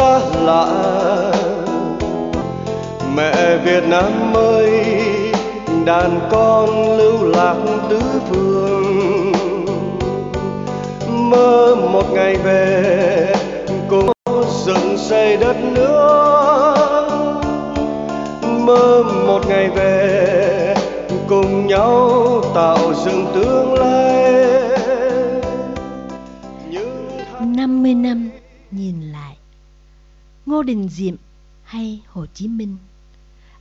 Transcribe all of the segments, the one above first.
xa lạ mẹ Việt Nam ơi, đàn con lưu lạc tứ phương. Mơ một ngày về cùng dựng xây đất nước. Mơ một ngày về, cùng nhau tạo dựng tương lai. Ngô Đình Diệm hay Hồ Chí Minh.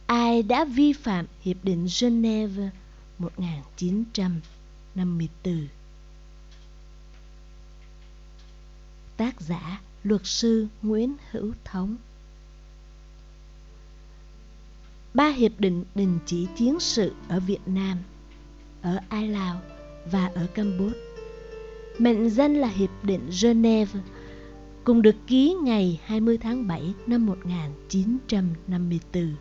Ai đã vi phạm Hiệp định Geneva 1954 Tác giả luật sư Nguyễn Hữu Thống. Ba hiệp định đình chỉ chiến sự ở Việt Nam, ở Ai Lào và ở Campuchia mệnh danh là Hiệp định Geneva, cùng được ký ngày 20 tháng 7 năm 1954.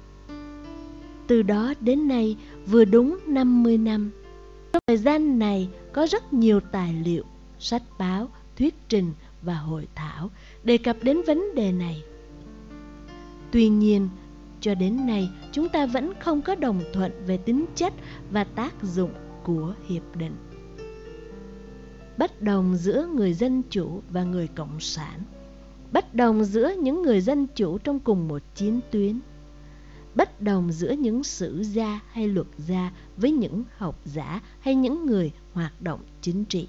Từ đó đến nay vừa đúng 50 năm. Trong thời gian này có rất nhiều tài liệu, sách báo, thuyết trình và hội thảo đề cập đến vấn đề này. Tuy nhiên, cho đến nay chúng ta vẫn không có đồng thuận về tính chất và tác dụng của hiệp định bất đồng giữa người dân chủ và người cộng sản bất đồng giữa những người dân chủ trong cùng một chiến tuyến, bất đồng giữa những sử gia hay luật gia với những học giả hay những người hoạt động chính trị.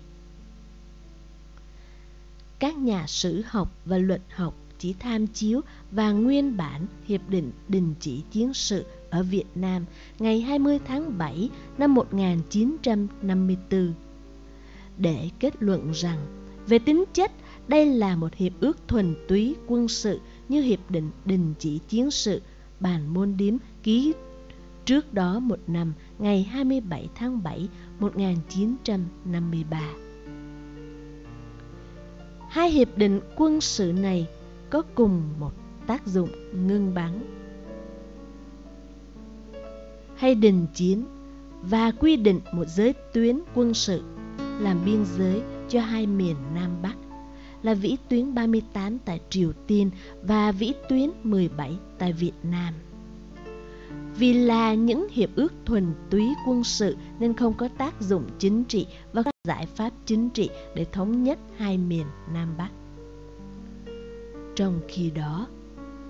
Các nhà sử học và luật học chỉ tham chiếu và nguyên bản Hiệp định Đình chỉ chiến sự ở Việt Nam ngày 20 tháng 7 năm 1954 để kết luận rằng về tính chất đây là một hiệp ước thuần túy quân sự như hiệp định đình chỉ chiến sự bàn môn điếm ký trước đó một năm, ngày 27 tháng 7 1953. Hai hiệp định quân sự này có cùng một tác dụng ngưng bắn hay đình chiến và quy định một giới tuyến quân sự làm biên giới cho hai miền Nam Bắc là vĩ tuyến 38 tại Triều Tiên và vĩ tuyến 17 tại Việt Nam. Vì là những hiệp ước thuần túy quân sự nên không có tác dụng chính trị và các giải pháp chính trị để thống nhất hai miền Nam Bắc. Trong khi đó,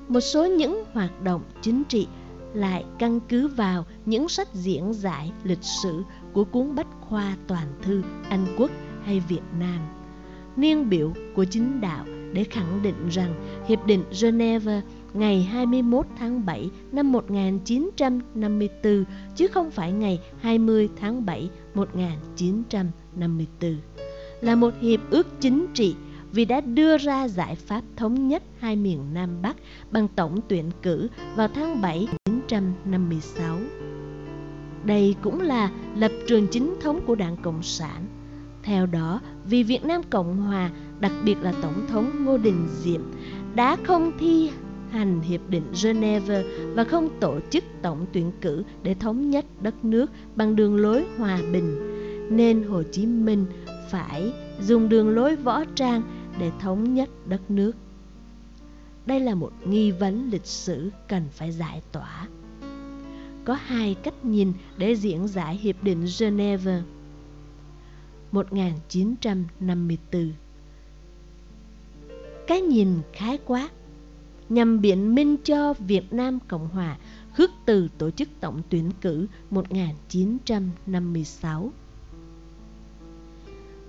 một số những hoạt động chính trị lại căn cứ vào những sách diễn giải lịch sử của cuốn bách khoa toàn thư Anh Quốc hay Việt Nam. Niên biểu của chính đạo để khẳng định rằng Hiệp định Geneva ngày 21 tháng 7 năm 1954 chứ không phải ngày 20 tháng 7 1954 là một hiệp ước chính trị vì đã đưa ra giải pháp thống nhất hai miền Nam Bắc bằng tổng tuyển cử vào tháng 7 1956. Đây cũng là lập trường chính thống của Đảng Cộng sản. Theo đó, vì Việt Nam Cộng Hòa, đặc biệt là Tổng thống Ngô Đình Diệm, đã không thi hành Hiệp định Geneva và không tổ chức tổng tuyển cử để thống nhất đất nước bằng đường lối hòa bình, nên Hồ Chí Minh phải dùng đường lối võ trang để thống nhất đất nước. Đây là một nghi vấn lịch sử cần phải giải tỏa. Có hai cách nhìn để diễn giải Hiệp định Geneva. 1954 Cái nhìn khái quát nhằm biện minh cho Việt Nam Cộng Hòa khước từ tổ chức tổng tuyển cử 1956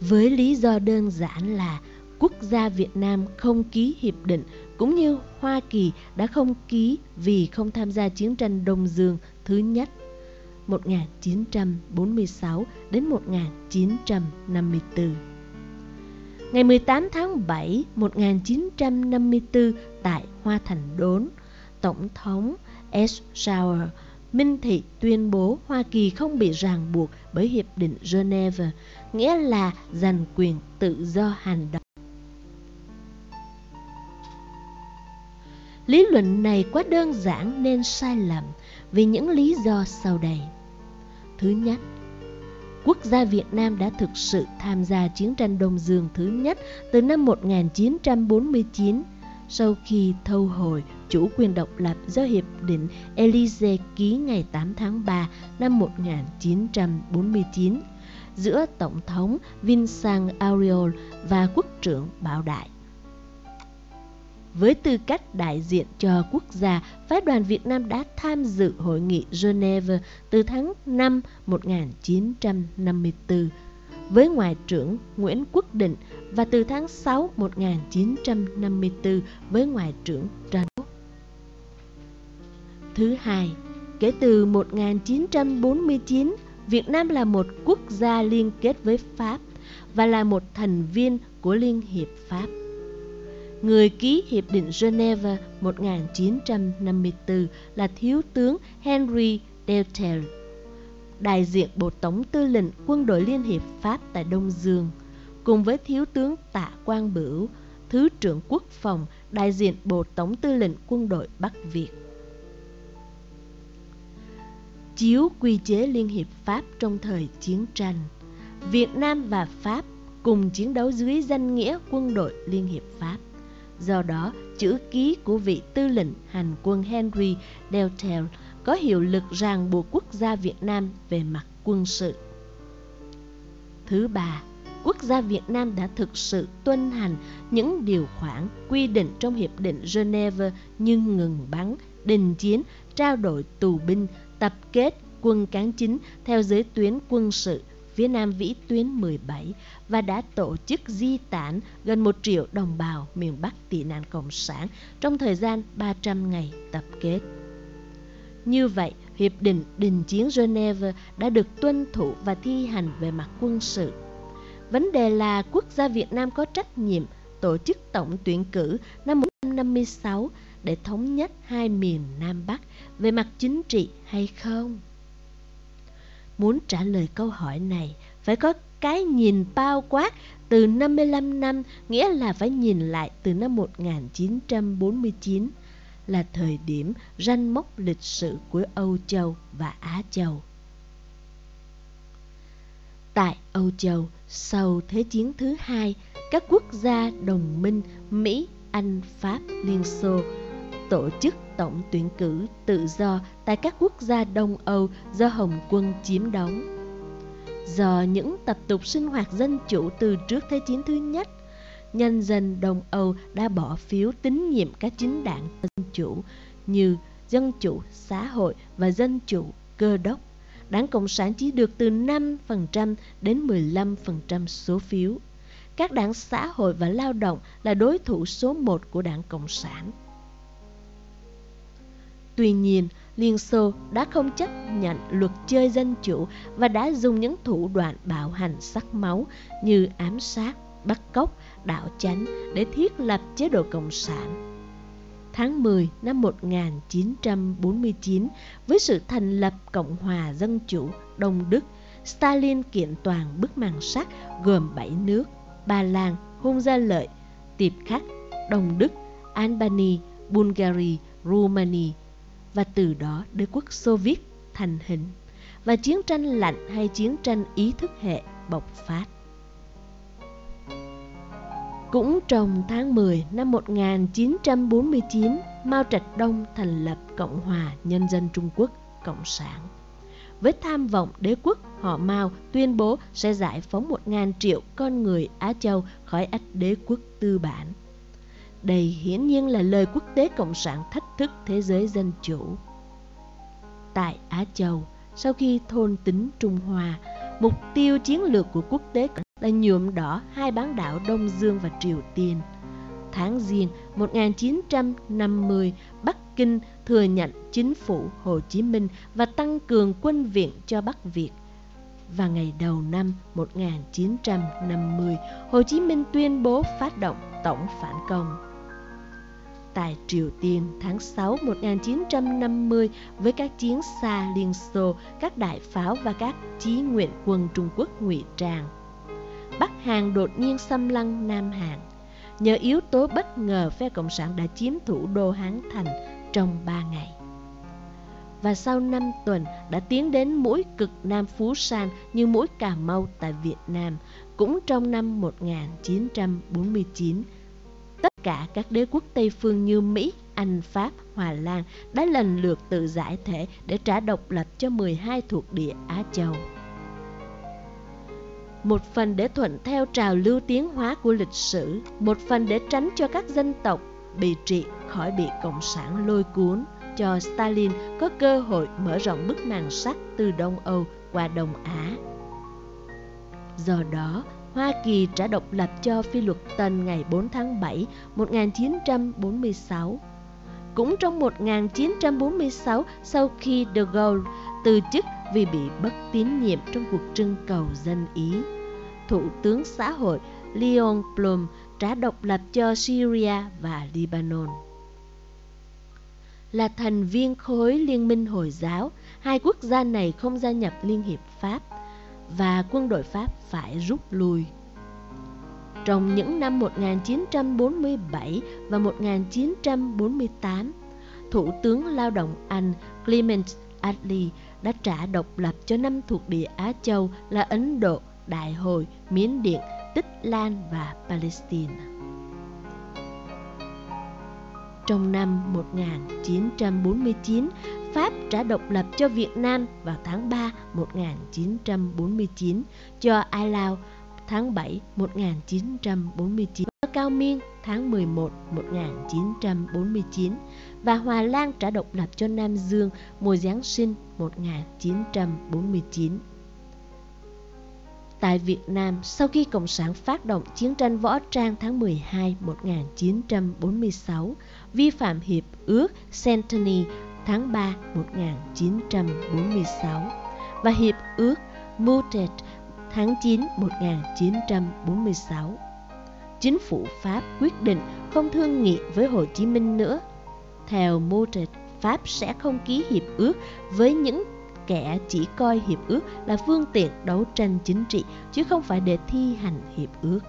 với lý do đơn giản là quốc gia Việt Nam không ký hiệp định cũng như Hoa Kỳ đã không ký vì không tham gia chiến tranh Đông Dương thứ nhất. 1946 đến 1954. Ngày 18 tháng 7 1954 tại Hoa Thành Đốn, Tổng thống Eisenhower minh thị tuyên bố Hoa Kỳ không bị ràng buộc bởi Hiệp định Geneva, nghĩa là giành quyền tự do hành động. Lý luận này quá đơn giản nên sai lầm vì những lý do sau đây. Thứ nhất, quốc gia Việt Nam đã thực sự tham gia chiến tranh Đông Dương thứ nhất từ năm 1949 sau khi thâu hồi chủ quyền độc lập do Hiệp định Elysee ký ngày 8 tháng 3 năm 1949 giữa Tổng thống Vincent Auriol và Quốc trưởng Bảo Đại. Với tư cách đại diện cho quốc gia, phái đoàn Việt Nam đã tham dự hội nghị Geneva từ tháng 5 1954 với Ngoại trưởng Nguyễn Quốc Định và từ tháng 6 1954 với Ngoại trưởng Trần Thứ hai, kể từ 1949, Việt Nam là một quốc gia liên kết với Pháp và là một thành viên của Liên hiệp Pháp. Người ký Hiệp định Geneva 1954 là Thiếu tướng Henry Deltel, đại diện Bộ Tổng tư lệnh Quân đội Liên hiệp Pháp tại Đông Dương, cùng với Thiếu tướng Tạ Quang Bửu, Thứ trưởng Quốc phòng, đại diện Bộ Tổng tư lệnh Quân đội Bắc Việt. Chiếu quy chế Liên hiệp Pháp trong thời chiến tranh, Việt Nam và Pháp cùng chiến đấu dưới danh nghĩa quân đội Liên hiệp Pháp. Do đó, chữ ký của vị tư lệnh hành quân Henry Deltel có hiệu lực ràng buộc quốc gia Việt Nam về mặt quân sự. Thứ ba, quốc gia Việt Nam đã thực sự tuân hành những điều khoản quy định trong Hiệp định Geneva như ngừng bắn, đình chiến, trao đổi tù binh, tập kết quân cán chính theo giới tuyến quân sự phía Nam vĩ tuyến 17 và đã tổ chức di tản gần một triệu đồng bào miền Bắc tị nạn Cộng sản trong thời gian 300 ngày tập kết. Như vậy, Hiệp định Đình chiến Geneva đã được tuân thủ và thi hành về mặt quân sự. Vấn đề là quốc gia Việt Nam có trách nhiệm tổ chức tổng tuyển cử năm 1956 để thống nhất hai miền Nam Bắc về mặt chính trị hay không? Muốn trả lời câu hỏi này, phải có cái nhìn bao quát từ 55 năm, nghĩa là phải nhìn lại từ năm 1949, là thời điểm ranh mốc lịch sử của Âu Châu và Á Châu. Tại Âu Châu, sau Thế chiến thứ hai, các quốc gia đồng minh Mỹ, Anh, Pháp, Liên Xô tổ chức tổng tuyển cử tự do tại các quốc gia Đông Âu do Hồng quân chiếm đóng. Do những tập tục sinh hoạt dân chủ từ trước Thế chiến thứ nhất, nhân dân Đông Âu đã bỏ phiếu tín nhiệm các chính đảng dân chủ như Dân chủ xã hội và Dân chủ cơ đốc. Đảng Cộng sản chỉ được từ 5% đến 15% số phiếu. Các đảng xã hội và lao động là đối thủ số 1 của Đảng Cộng sản. Tuy nhiên, Liên Xô đã không chấp nhận luật chơi dân chủ và đã dùng những thủ đoạn bạo hành sắc máu như ám sát, bắt cóc, đảo chánh để thiết lập chế độ Cộng sản. Tháng 10 năm 1949, với sự thành lập Cộng hòa Dân chủ Đông Đức, Stalin kiện toàn bức màn sắt gồm 7 nước, Ba Lan, Hung Gia Lợi, Tiệp Khắc, Đông Đức, Albania, Bulgaria, Romania và từ đó đế quốc Xô Viết thành hình và chiến tranh lạnh hay chiến tranh ý thức hệ bộc phát. Cũng trong tháng 10 năm 1949, Mao Trạch Đông thành lập Cộng hòa Nhân dân Trung Quốc Cộng sản. Với tham vọng đế quốc, họ Mao tuyên bố sẽ giải phóng 1.000 triệu con người Á Châu khỏi ách đế quốc tư bản. Đây hiển nhiên là lời quốc tế cộng sản thách thức thế giới dân chủ. Tại Á Châu, sau khi thôn tính Trung Hoa, mục tiêu chiến lược của quốc tế là nhuộm đỏ hai bán đảo Đông Dương và Triều Tiên. Tháng Giêng 1950, Bắc Kinh thừa nhận chính phủ Hồ Chí Minh và tăng cường quân viện cho Bắc Việt. Và ngày đầu năm 1950, Hồ Chí Minh tuyên bố phát động tổng phản công tại Triều Tiên tháng 6 1950 với các chiến xa Liên Xô, các đại pháo và các chí nguyện quân Trung Quốc ngụy trang. Bắc Hàn đột nhiên xâm lăng Nam Hàn. Nhờ yếu tố bất ngờ, phe Cộng sản đã chiếm thủ đô Hán Thành trong 3 ngày. và sau 5 tuần đã tiến đến mũi cực Nam Phú San như mũi Cà Mau tại Việt Nam, cũng trong năm 1949. Tất cả các đế quốc Tây phương như Mỹ, Anh, Pháp, Hòa Lan đã lần lượt tự giải thể để trả độc lập cho 12 thuộc địa Á Châu. Một phần để thuận theo trào lưu tiến hóa của lịch sử, một phần để tránh cho các dân tộc bị trị khỏi bị Cộng sản lôi cuốn, cho Stalin có cơ hội mở rộng bức màn sắt từ Đông Âu qua Đông Á. Do đó, Hoa Kỳ trả độc lập cho phi luật tân ngày 4 tháng 7 1946. Cũng trong 1946, sau khi de Gaulle từ chức vì bị bất tín nhiệm trong cuộc trưng cầu dân Ý, Thủ tướng xã hội Leon Blum trả độc lập cho Syria và Lebanon. Là thành viên khối Liên minh Hồi giáo, hai quốc gia này không gia nhập Liên hiệp Pháp và quân đội Pháp phải rút lui. Trong những năm 1947 và 1948, Thủ tướng lao động Anh Clement Attlee đã trả độc lập cho năm thuộc địa Á Châu là Ấn Độ, Đại Hồi, Miến Điện, Tích Lan và Palestine. Trong năm 1949, Pháp trả độc lập cho Việt Nam vào tháng 3 1949, cho Ai Lao tháng 7 1949, cho Cao Miên tháng 11 1949 và Hòa Lan trả độc lập cho Nam Dương mùa Giáng sinh 1949. Tại Việt Nam, sau khi Cộng sản phát động chiến tranh võ trang tháng 12 1946, vi phạm hiệp ước Centenny tháng 3 1946 và hiệp ước Mutet tháng 9 1946. Chính phủ Pháp quyết định không thương nghị với Hồ Chí Minh nữa. Theo Mutet, Pháp sẽ không ký hiệp ước với những kẻ chỉ coi hiệp ước là phương tiện đấu tranh chính trị chứ không phải để thi hành hiệp ước.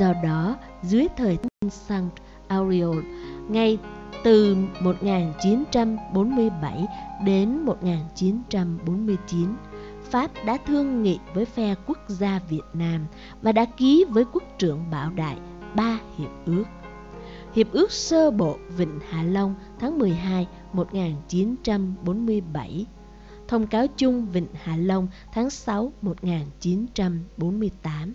Do đó, dưới thời Saint-Auriol ngay từ 1947 đến 1949, Pháp đã thương nghị với phe quốc gia Việt Nam và đã ký với quốc trưởng Bảo Đại ba hiệp ước. Hiệp ước sơ bộ Vịnh Hạ Long tháng 12 1947 Thông cáo chung Vịnh Hạ Long tháng 6 1948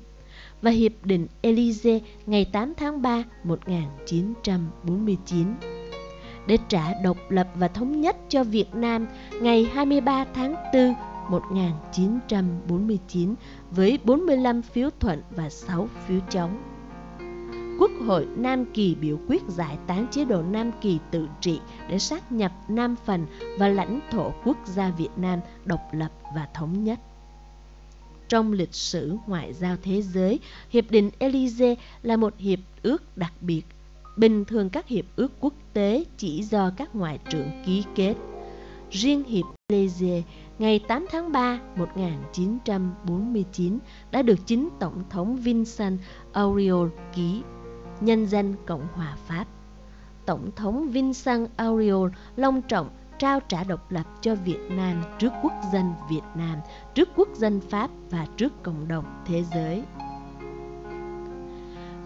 và Hiệp định Elysee ngày 8 tháng 3 1949 để trả độc lập và thống nhất cho Việt Nam ngày 23 tháng 4 1949 với 45 phiếu thuận và 6 phiếu chống. Quốc hội Nam Kỳ biểu quyết giải tán chế độ Nam Kỳ tự trị để sát nhập Nam Phần và lãnh thổ quốc gia Việt Nam độc lập và thống nhất. Trong lịch sử ngoại giao thế giới, Hiệp định Elysee là một hiệp ước đặc biệt. Bình thường các hiệp ước quốc tế chỉ do các ngoại trưởng ký kết. Riêng Hiệp Élysée ngày 8 tháng 3 1949 đã được chính Tổng thống Vincent Auriol ký nhân danh Cộng hòa Pháp. Tổng thống Vincent Auriol long trọng trao trả độc lập cho Việt Nam trước quốc dân Việt Nam, trước quốc dân Pháp và trước cộng đồng thế giới.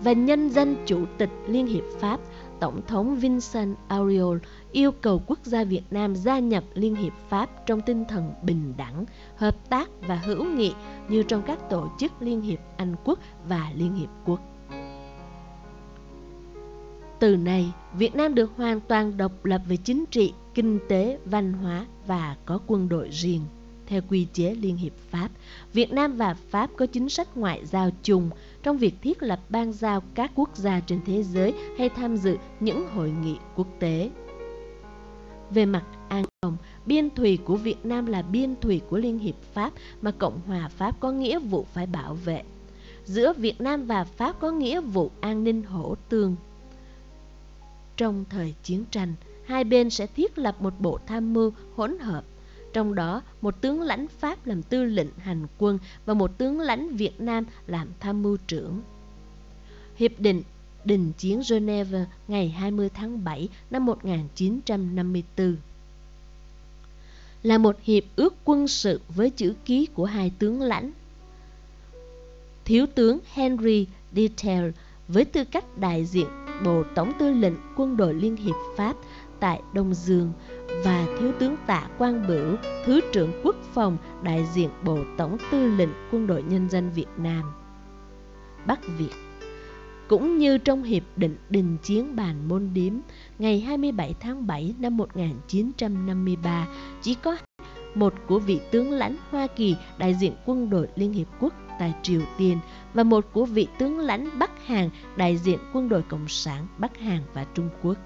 Và nhân dân Chủ tịch Liên hiệp Pháp, Tổng thống Vincent Auriol yêu cầu quốc gia Việt Nam gia nhập Liên hiệp Pháp trong tinh thần bình đẳng, hợp tác và hữu nghị như trong các tổ chức Liên hiệp Anh quốc và Liên hiệp quốc. Từ nay, Việt Nam được hoàn toàn độc lập về chính trị, kinh tế, văn hóa và có quân đội riêng. Theo quy chế Liên hiệp Pháp, Việt Nam và Pháp có chính sách ngoại giao chung trong việc thiết lập ban giao các quốc gia trên thế giới hay tham dự những hội nghị quốc tế. Về mặt an toàn, biên thùy của Việt Nam là biên thùy của Liên hiệp Pháp mà Cộng hòa Pháp có nghĩa vụ phải bảo vệ. Giữa Việt Nam và Pháp có nghĩa vụ an ninh hỗ tương trong thời chiến tranh, hai bên sẽ thiết lập một bộ tham mưu hỗn hợp. Trong đó, một tướng lãnh Pháp làm tư lệnh hành quân và một tướng lãnh Việt Nam làm tham mưu trưởng. Hiệp định Đình chiến Geneva ngày 20 tháng 7 năm 1954 là một hiệp ước quân sự với chữ ký của hai tướng lãnh. Thiếu tướng Henry Detail với tư cách đại diện Bộ Tổng tư lệnh Quân đội Liên hiệp Pháp tại Đông Dương và Thiếu tướng Tạ Quang Bửu, Thứ trưởng Quốc phòng đại diện Bộ Tổng tư lệnh Quân đội Nhân dân Việt Nam. Bắc Việt cũng như trong Hiệp định Đình Chiến Bàn Môn Điếm ngày 27 tháng 7 năm 1953, chỉ có một của vị tướng lãnh Hoa Kỳ đại diện quân đội Liên Hiệp Quốc tại Triều Tiên và một của vị tướng lãnh Bắc Hàn đại diện quân đội Cộng sản Bắc Hàn và Trung Quốc.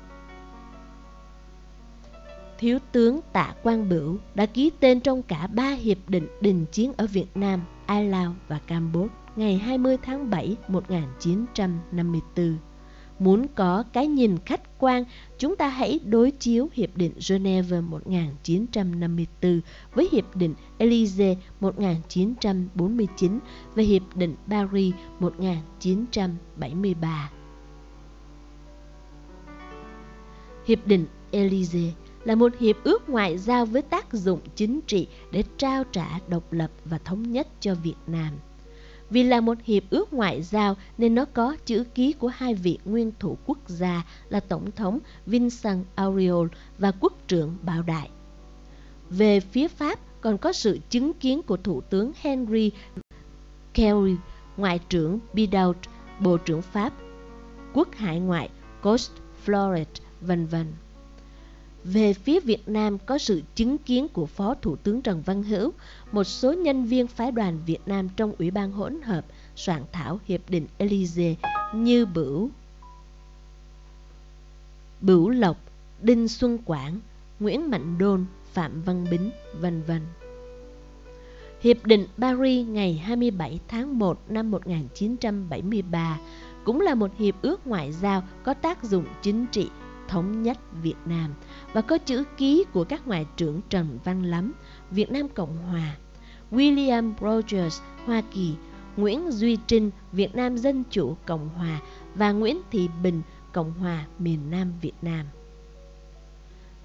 Thiếu tướng Tạ Quang Bửu đã ký tên trong cả ba hiệp định đình chiến ở Việt Nam, Ai Lao và Campuchia ngày 20 tháng 7 1954. Muốn có cái nhìn khách quan, chúng ta hãy đối chiếu Hiệp định Geneva 1954 với Hiệp định Elysee 1949 và Hiệp định Paris 1973. Hiệp định Elysee là một hiệp ước ngoại giao với tác dụng chính trị để trao trả độc lập và thống nhất cho Việt Nam. Vì là một hiệp ước ngoại giao nên nó có chữ ký của hai vị nguyên thủ quốc gia là Tổng thống Vincent Auriol và Quốc trưởng Bảo Đại. Về phía Pháp còn có sự chứng kiến của Thủ tướng Henry Kelly, Ngoại trưởng Bidault, Bộ trưởng Pháp, Quốc hải ngoại Cost Floret, vân vân. Về phía Việt Nam có sự chứng kiến của Phó Thủ tướng Trần Văn Hữu, một số nhân viên phái đoàn Việt Nam trong Ủy ban hỗn hợp soạn thảo Hiệp định Elysee như Bửu, Bửu Lộc, Đinh Xuân Quảng, Nguyễn Mạnh Đôn, Phạm Văn Bính, vân vân. Hiệp định Paris ngày 27 tháng 1 năm 1973 cũng là một hiệp ước ngoại giao có tác dụng chính trị thống nhất Việt Nam và có chữ ký của các ngoại trưởng Trần Văn Lắm, Việt Nam Cộng Hòa, William Rogers, Hoa Kỳ, Nguyễn Duy Trinh, Việt Nam Dân Chủ Cộng Hòa và Nguyễn Thị Bình, Cộng Hòa miền Nam Việt Nam.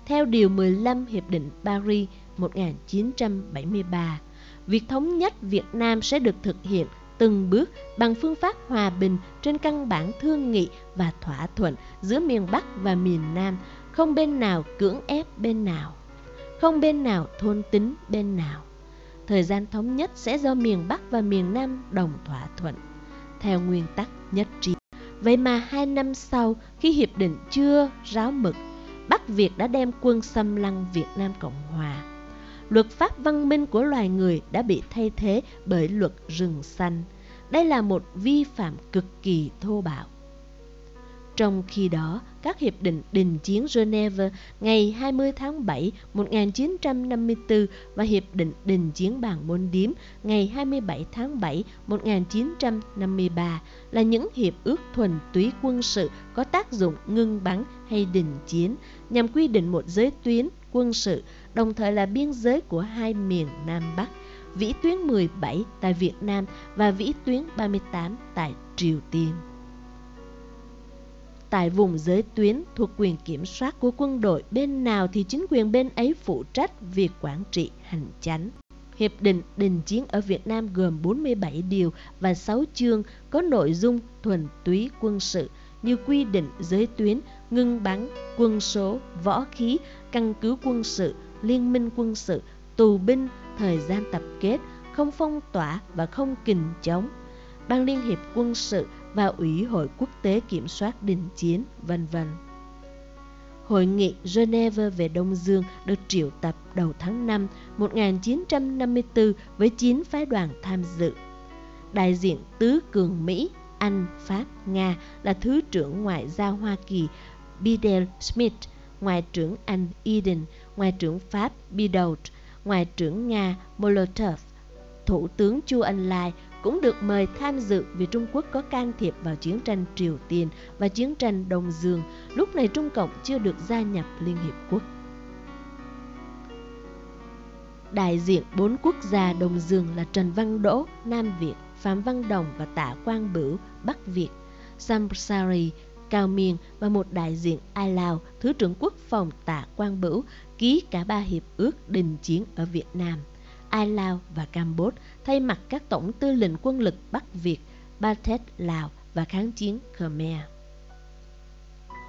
Theo Điều 15 Hiệp định Paris 1973, việc thống nhất Việt Nam sẽ được thực hiện từng bước bằng phương pháp hòa bình trên căn bản thương nghị và thỏa thuận giữa miền Bắc và miền Nam, không bên nào cưỡng ép bên nào, không bên nào thôn tính bên nào. Thời gian thống nhất sẽ do miền Bắc và miền Nam đồng thỏa thuận, theo nguyên tắc nhất trí. Vậy mà hai năm sau, khi hiệp định chưa ráo mực, Bắc Việt đã đem quân xâm lăng Việt Nam Cộng Hòa luật pháp văn minh của loài người đã bị thay thế bởi luật rừng xanh. Đây là một vi phạm cực kỳ thô bạo. Trong khi đó, các hiệp định đình chiến Geneva ngày 20 tháng 7 1954 và hiệp định đình chiến Bàn Môn Điếm ngày 27 tháng 7 1953 là những hiệp ước thuần túy quân sự có tác dụng ngưng bắn hay đình chiến nhằm quy định một giới tuyến quân sự, đồng thời là biên giới của hai miền Nam Bắc, vĩ tuyến 17 tại Việt Nam và vĩ tuyến 38 tại Triều Tiên. Tại vùng giới tuyến thuộc quyền kiểm soát của quân đội bên nào thì chính quyền bên ấy phụ trách việc quản trị hành chánh. Hiệp định đình chiến ở Việt Nam gồm 47 điều và 6 chương có nội dung thuần túy quân sự như quy định giới tuyến, ngưng bắn, quân số, võ khí, căn cứ quân sự, liên minh quân sự, tù binh, thời gian tập kết, không phong tỏa và không kình chống. Ban Liên hiệp quân sự và Ủy hội quốc tế kiểm soát đình chiến, vân vân. Hội nghị Geneva về Đông Dương được triệu tập đầu tháng 5 1954 với 9 phái đoàn tham dự. Đại diện tứ cường Mỹ, Anh, Pháp, Nga là Thứ trưởng Ngoại giao Hoa Kỳ Bidel Smith, Ngoại trưởng Anh Eden, Ngoại trưởng Pháp Bidault, Ngoại trưởng Nga Molotov, Thủ tướng Chu Ân Lai cũng được mời tham dự vì Trung Quốc có can thiệp vào chiến tranh Triều Tiên và chiến tranh Đông Dương. Lúc này Trung Cộng chưa được gia nhập Liên Hiệp Quốc. Đại diện bốn quốc gia Đông Dương là Trần Văn Đỗ, Nam Việt, Phạm Văn Đồng và Tạ Quang Bửu, Bắc Việt, Samsari, Cao Miên và một đại diện Ai Lào Thứ trưởng Quốc phòng Tạ Quang Bửu ký cả ba hiệp ước đình chiến ở Việt Nam, Ai Lào và Campuchia thay mặt các tổng tư lệnh quân lực Bắc Việt, Ba Thét Lào và kháng chiến Khmer.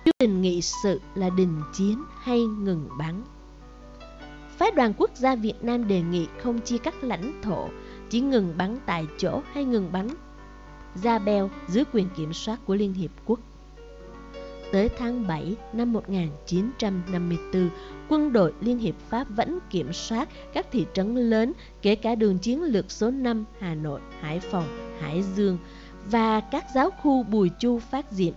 Chương trình nghị sự là đình chiến hay ngừng bắn. Phái đoàn quốc gia Việt Nam đề nghị không chia cắt lãnh thổ, chỉ ngừng bắn tại chỗ hay ngừng bắn ra beo dưới quyền kiểm soát của Liên Hiệp Quốc. Tới tháng 7 năm 1954, quân đội Liên Hiệp Pháp vẫn kiểm soát các thị trấn lớn, kể cả đường chiến lược số 5 Hà Nội, Hải Phòng, Hải Dương và các giáo khu Bùi Chu phát diệm.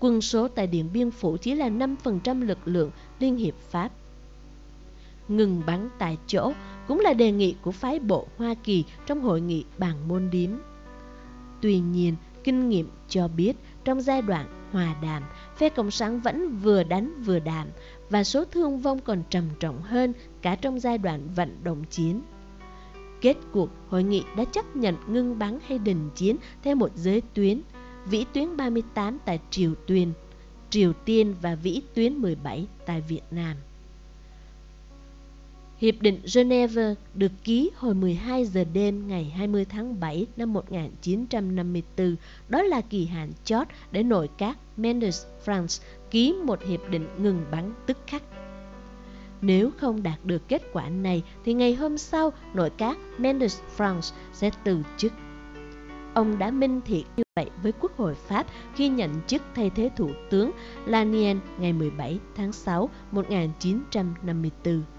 Quân số tại Điện Biên Phủ chỉ là 5% lực lượng Liên Hiệp Pháp. Ngừng bắn tại chỗ cũng là đề nghị của phái bộ Hoa Kỳ trong hội nghị bàn môn điếm. Tuy nhiên, kinh nghiệm cho biết trong giai đoạn hòa đàm, phe Cộng sản vẫn vừa đánh vừa đàm và số thương vong còn trầm trọng hơn cả trong giai đoạn vận động chiến. Kết cuộc, hội nghị đã chấp nhận ngưng bắn hay đình chiến theo một giới tuyến, vĩ tuyến 38 tại Triều Tuyên, Triều Tiên và vĩ tuyến 17 tại Việt Nam. Hiệp định Geneva được ký hồi 12 giờ đêm ngày 20 tháng 7 năm 1954. Đó là kỳ hạn chót để nội các Mendes France ký một hiệp định ngừng bắn tức khắc. Nếu không đạt được kết quả này, thì ngày hôm sau, nội các Mendes France sẽ từ chức. Ông đã minh thiệt như vậy với Quốc hội Pháp khi nhận chức thay thế Thủ tướng Lanien ngày 17 tháng 6 1954.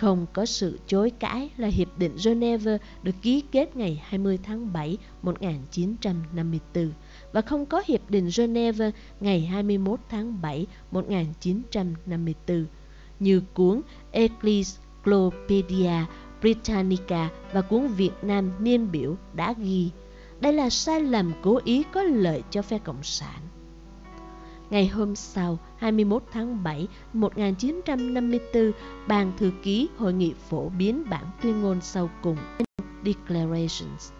Không có sự chối cãi là Hiệp định Geneva được ký kết ngày 20 tháng 7 1954 và không có Hiệp định Geneva ngày 21 tháng 7 1954 như cuốn Encyclopedia Britannica và cuốn Việt Nam niên biểu đã ghi. Đây là sai lầm cố ý có lợi cho phe Cộng sản. Ngày hôm sau, 21 tháng 7 1954, Ban Thư ký Hội nghị phổ biến bản tuyên ngôn sau cùng Declarations.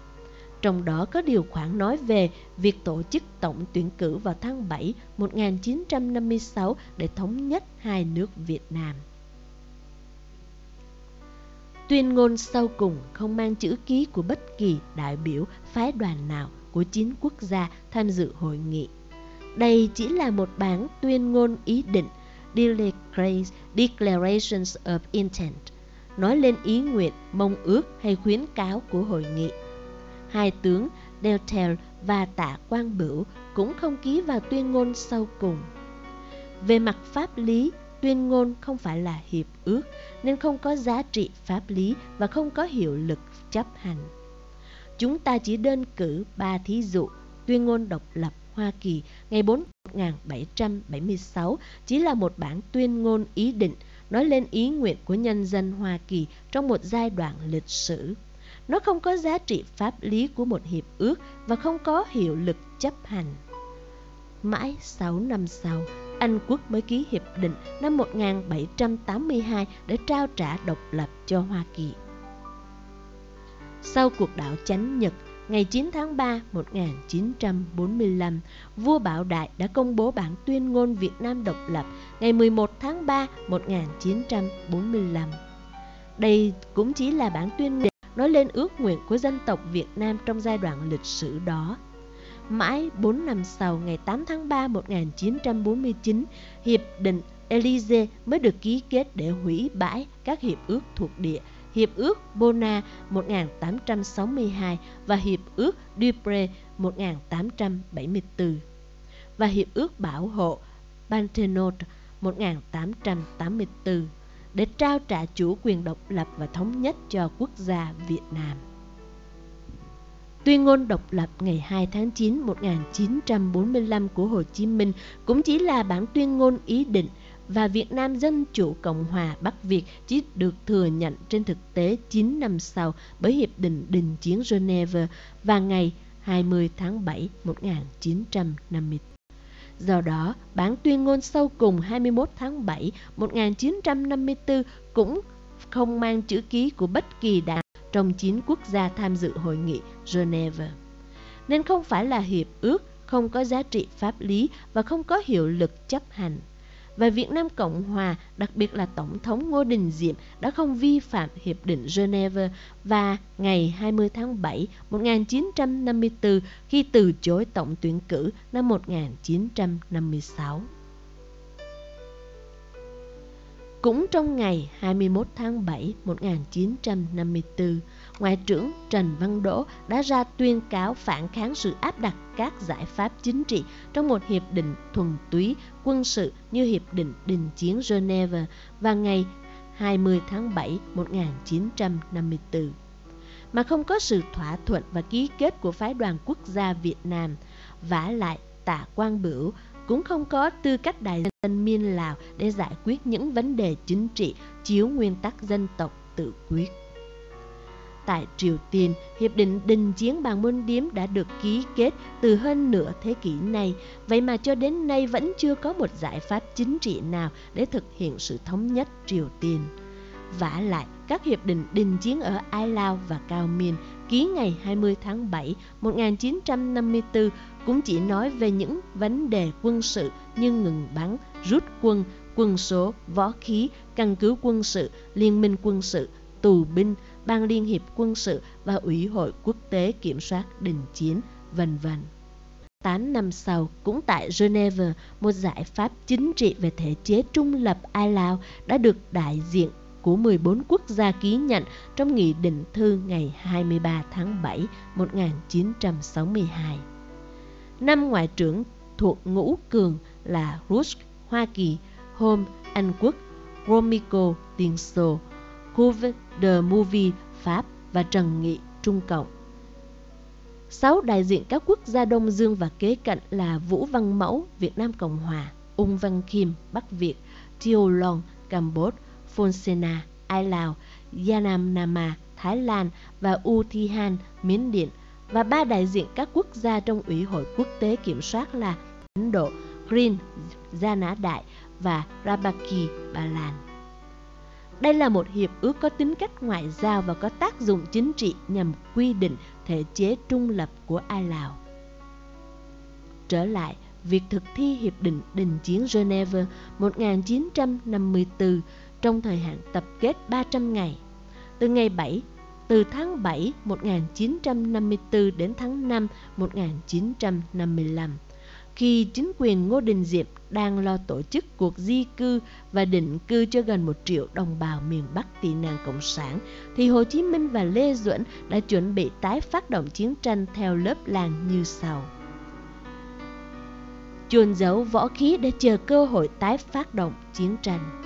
Trong đó có điều khoản nói về việc tổ chức tổng tuyển cử vào tháng 7 1956 để thống nhất hai nước Việt Nam. Tuyên ngôn sau cùng không mang chữ ký của bất kỳ đại biểu phái đoàn nào của chín quốc gia tham dự hội nghị. Đây chỉ là một bản tuyên ngôn ý định Declarations of Intent nói lên ý nguyện, mong ước hay khuyến cáo của hội nghị. Hai tướng Deltel và Tạ Quang Bửu cũng không ký vào tuyên ngôn sau cùng. Về mặt pháp lý, tuyên ngôn không phải là hiệp ước nên không có giá trị pháp lý và không có hiệu lực chấp hành. Chúng ta chỉ đơn cử ba thí dụ tuyên ngôn độc lập Hoa Kỳ ngày 4 1776 chỉ là một bản tuyên ngôn ý định nói lên ý nguyện của nhân dân Hoa Kỳ trong một giai đoạn lịch sử. Nó không có giá trị pháp lý của một hiệp ước và không có hiệu lực chấp hành. Mãi 6 năm sau, Anh quốc mới ký hiệp định năm 1782 để trao trả độc lập cho Hoa Kỳ. Sau cuộc đảo chánh Nhật ngày 9 tháng 3 1945, vua Bảo Đại đã công bố bản tuyên ngôn Việt Nam độc lập ngày 11 tháng 3 1945. Đây cũng chỉ là bản tuyên ngôn nói lên ước nguyện của dân tộc Việt Nam trong giai đoạn lịch sử đó. Mãi 4 năm sau, ngày 8 tháng 3 1949, Hiệp định Elysee mới được ký kết để hủy bãi các hiệp ước thuộc địa Hiệp ước Bona 1862 và Hiệp ước Dupre 1874 và Hiệp ước Bảo hộ Pantenot 1884 để trao trả chủ quyền độc lập và thống nhất cho quốc gia Việt Nam. Tuyên ngôn độc lập ngày 2 tháng 9 1945 của Hồ Chí Minh cũng chỉ là bản tuyên ngôn ý định và Việt Nam Dân Chủ Cộng Hòa Bắc Việt chỉ được thừa nhận trên thực tế 9 năm sau bởi Hiệp định Đình Chiến Geneva và ngày 20 tháng 7 1950. Do đó, bản tuyên ngôn sau cùng 21 tháng 7 1954 cũng không mang chữ ký của bất kỳ đảng trong chín quốc gia tham dự hội nghị Geneva. nên không phải là hiệp ước, không có giá trị pháp lý và không có hiệu lực chấp hành. Và Việt Nam Cộng Hòa, đặc biệt là Tổng thống Ngô Đình Diệm đã không vi phạm Hiệp định Geneva và ngày 20 tháng 7 1954 khi từ chối tổng tuyển cử năm 1956. Cũng trong ngày 21 tháng 7 1954, Ngoại trưởng Trần Văn Đỗ đã ra tuyên cáo phản kháng sự áp đặt các giải pháp chính trị trong một hiệp định thuần túy quân sự như Hiệp định Đình chiến Geneva vào ngày 20 tháng 7 1954 mà không có sự thỏa thuận và ký kết của phái đoàn quốc gia Việt Nam. vả lại, Tạ Quang Bửu cũng không có tư cách đại dân miên Lào để giải quyết những vấn đề chính trị chiếu nguyên tắc dân tộc tự quyết. Tại Triều Tiên, Hiệp định Đình Chiến Bàn môn điếm đã được ký kết từ hơn nửa thế kỷ nay, vậy mà cho đến nay vẫn chưa có một giải pháp chính trị nào để thực hiện sự thống nhất Triều Tiên. vả lại, các hiệp định đình chiến ở Ai Lao và Cao Miên ký ngày 20 tháng 7 1954 cũng chỉ nói về những vấn đề quân sự như ngừng bắn, rút quân, quân số, võ khí, căn cứ quân sự, liên minh quân sự, tù binh, ban liên hiệp quân sự và Ủy hội quốc tế kiểm soát đình chiến, vân vân. 8 năm sau, cũng tại Geneva, một giải pháp chính trị về thể chế trung lập Ai Lao đã được đại diện của 14 quốc gia ký nhận trong Nghị định thư ngày 23 tháng 7 1962. Năm ngoại trưởng thuộc ngũ cường là Rusk, Hoa Kỳ, Home, Anh Quốc, Romico, Tiên Xô, Couve de Movie, Pháp và Trần Nghị, Trung Cộng. Sáu đại diện các quốc gia Đông Dương và kế cận là Vũ Văn Mẫu, Việt Nam Cộng Hòa, Ung Văn Kim, Bắc Việt, Thiêu Long, Campuchia, Fonsena, Ai Lào, Yanam Nama, Thái Lan và U Thi Han, Miến Điện và ba đại diện các quốc gia trong Ủy hội quốc tế kiểm soát là Ấn Độ, Green, Gia Nã Đại và Rabaki, Ba Lan. Đây là một hiệp ước có tính cách ngoại giao và có tác dụng chính trị nhằm quy định thể chế trung lập của Ai Lào. Trở lại, việc thực thi Hiệp định Đình chiến Geneva 1954 trong thời hạn tập kết 300 ngày, từ ngày 7 từ tháng 7 1954 đến tháng 5 1955 khi chính quyền Ngô Đình Diệm đang lo tổ chức cuộc di cư và định cư cho gần một triệu đồng bào miền Bắc tị nạn Cộng sản, thì Hồ Chí Minh và Lê Duẩn đã chuẩn bị tái phát động chiến tranh theo lớp làng như sau. Chuồn giấu võ khí để chờ cơ hội tái phát động chiến tranh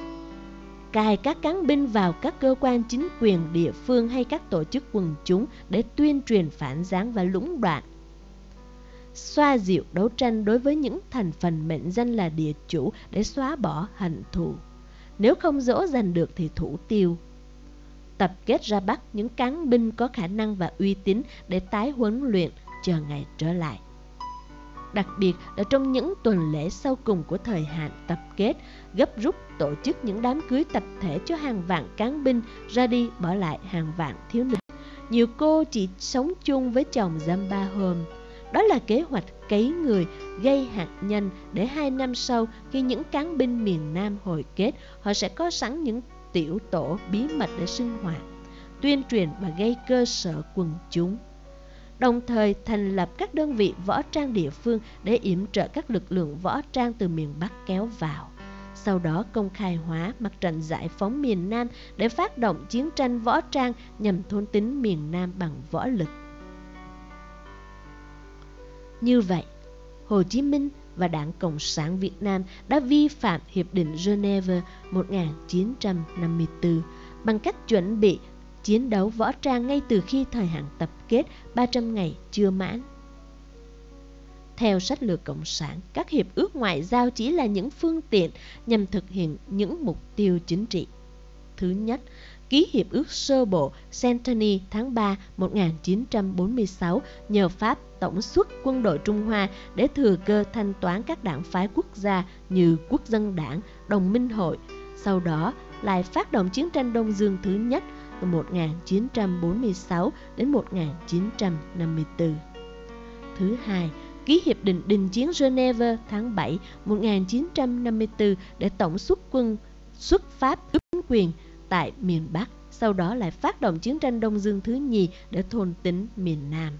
cài các cán binh vào các cơ quan chính quyền địa phương hay các tổ chức quần chúng để tuyên truyền phản gián và lũng đoạn. Xoa dịu đấu tranh đối với những thành phần mệnh danh là địa chủ để xóa bỏ hận thù. Nếu không dỗ dành được thì thủ tiêu. Tập kết ra bắt những cán binh có khả năng và uy tín để tái huấn luyện chờ ngày trở lại đặc biệt là trong những tuần lễ sau cùng của thời hạn tập kết, gấp rút tổ chức những đám cưới tập thể cho hàng vạn cán binh ra đi bỏ lại hàng vạn thiếu nữ. Nhiều cô chỉ sống chung với chồng dăm ba hôm. Đó là kế hoạch cấy người, gây hạt nhân để hai năm sau khi những cán binh miền Nam hồi kết, họ sẽ có sẵn những tiểu tổ bí mật để sinh hoạt, tuyên truyền và gây cơ sở quần chúng đồng thời thành lập các đơn vị võ trang địa phương để yểm trợ các lực lượng võ trang từ miền Bắc kéo vào. Sau đó công khai hóa mặt trận giải phóng miền Nam để phát động chiến tranh võ trang nhằm thôn tính miền Nam bằng võ lực. Như vậy, Hồ Chí Minh và Đảng Cộng sản Việt Nam đã vi phạm Hiệp định Geneva 1954 bằng cách chuẩn bị chiến đấu võ trang ngay từ khi thời hạn tập kết 300 ngày chưa mãn. Theo sách lược Cộng sản, các hiệp ước ngoại giao chỉ là những phương tiện nhằm thực hiện những mục tiêu chính trị. Thứ nhất, ký hiệp ước sơ bộ Centeny tháng 3 1946 nhờ Pháp tổng xuất quân đội Trung Hoa để thừa cơ thanh toán các đảng phái quốc gia như Quốc dân đảng, Đồng minh hội. Sau đó lại phát động chiến tranh Đông Dương thứ nhất từ 1946 đến 1954. Thứ hai, ký hiệp định đình chiến Geneva tháng 7 1954 để tổng xuất quân xuất Pháp ứng quyền tại miền Bắc, sau đó lại phát động chiến tranh Đông Dương thứ nhì để thôn tính miền Nam.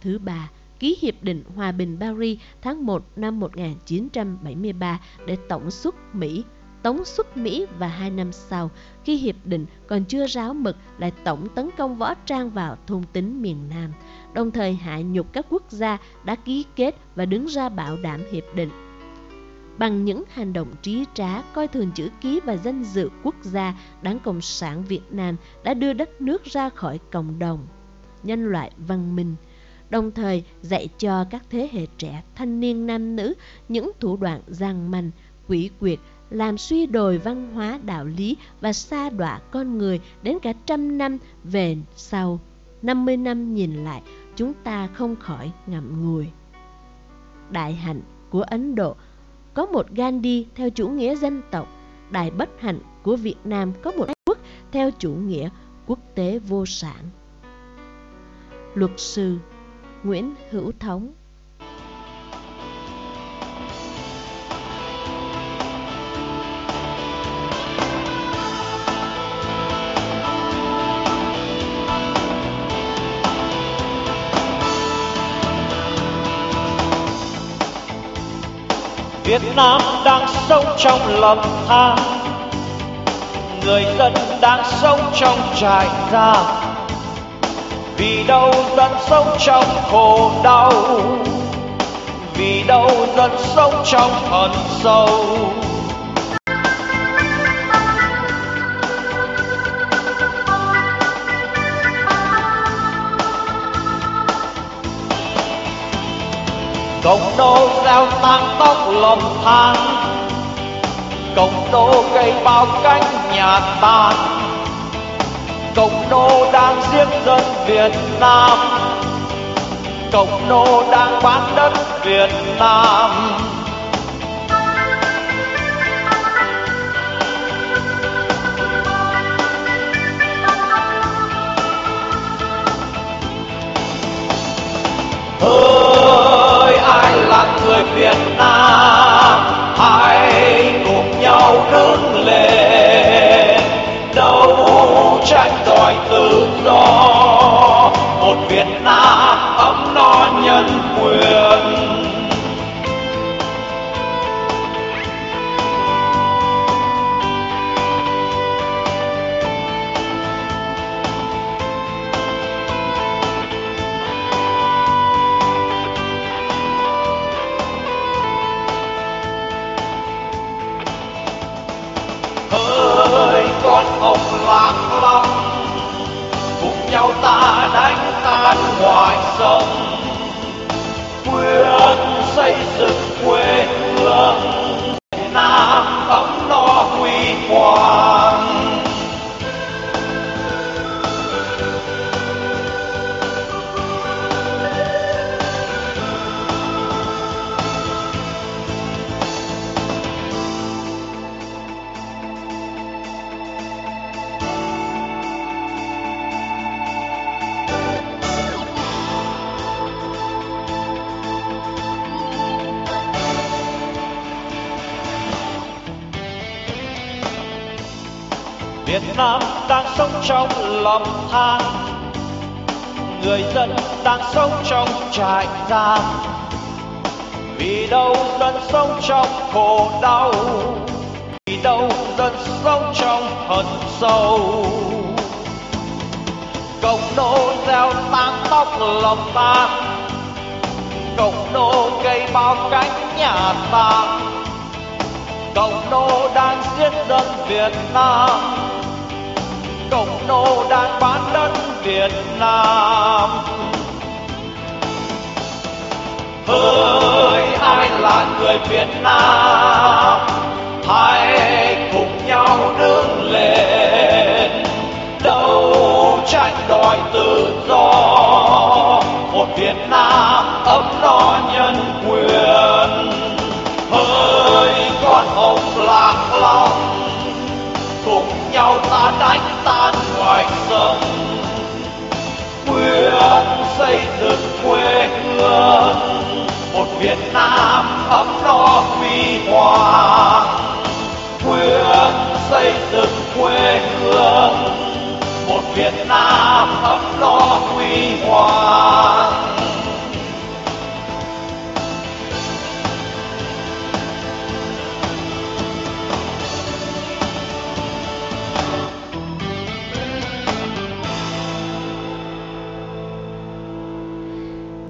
Thứ ba, ký hiệp định Hòa bình Paris tháng 1 năm 1973 để tổng xuất Mỹ tống xuất Mỹ và hai năm sau, khi hiệp định còn chưa ráo mực lại tổng tấn công võ trang vào thôn tính miền Nam, đồng thời hạ nhục các quốc gia đã ký kết và đứng ra bảo đảm hiệp định. Bằng những hành động trí trá, coi thường chữ ký và danh dự quốc gia, Đảng Cộng sản Việt Nam đã đưa đất nước ra khỏi cộng đồng, nhân loại văn minh, đồng thời dạy cho các thế hệ trẻ thanh niên nam nữ những thủ đoạn gian manh, quỷ quyệt làm suy đồi văn hóa đạo lý và xa đọa con người đến cả trăm năm về sau. 50 năm nhìn lại, chúng ta không khỏi ngậm ngùi. Đại hạnh của Ấn Độ có một Gandhi theo chủ nghĩa dân tộc, đại bất hạnh của Việt Nam có một quốc theo chủ nghĩa quốc tế vô sản. Luật sư Nguyễn Hữu Thống Việt Nam đang sống trong lầm than. Người dân đang sống trong trại giam. Vì đâu dân sống trong khổ đau? Vì đâu dân sống trong hận sâu? Cộng đô gieo tan tóc lòng than. Cộng đô cây bao cánh nhà tàn. cộng đô đang giết dân việt nam. Cộng đô đang bán đất việt nam. Oh Việt Nam, hãy cùng nhau đứng lên. Đấu tranh đòi tự do, một Việt Nam ấm no nhân quyền. Cùng nhau ta đánh tan ngoài sông. Than. Người dân đang sống trong trại giam. Vì đâu dân sống trong khổ đau? Vì đâu dân sống trong hận sâu? Cộng nô gieo tan tóc lòng ta. Cộng nô gây bao cánh nhà ta. Cộng nô đang giết dân Việt Nam. Cộng nô đang bán Việt Nam. Hỡi ai là người Việt Nam, hãy cùng nhau đứng lên. Đấu tranh đòi tự do, một Việt Nam ấm no nhân quyền. Hỡi con ông lạc long, cùng nhau ta đánh tan ngoài sông xây dựng quê hương. Một việt nam ấm no huy hoàng quê hương xây dựng quê hương. Một việt nam ấm no huy hoàng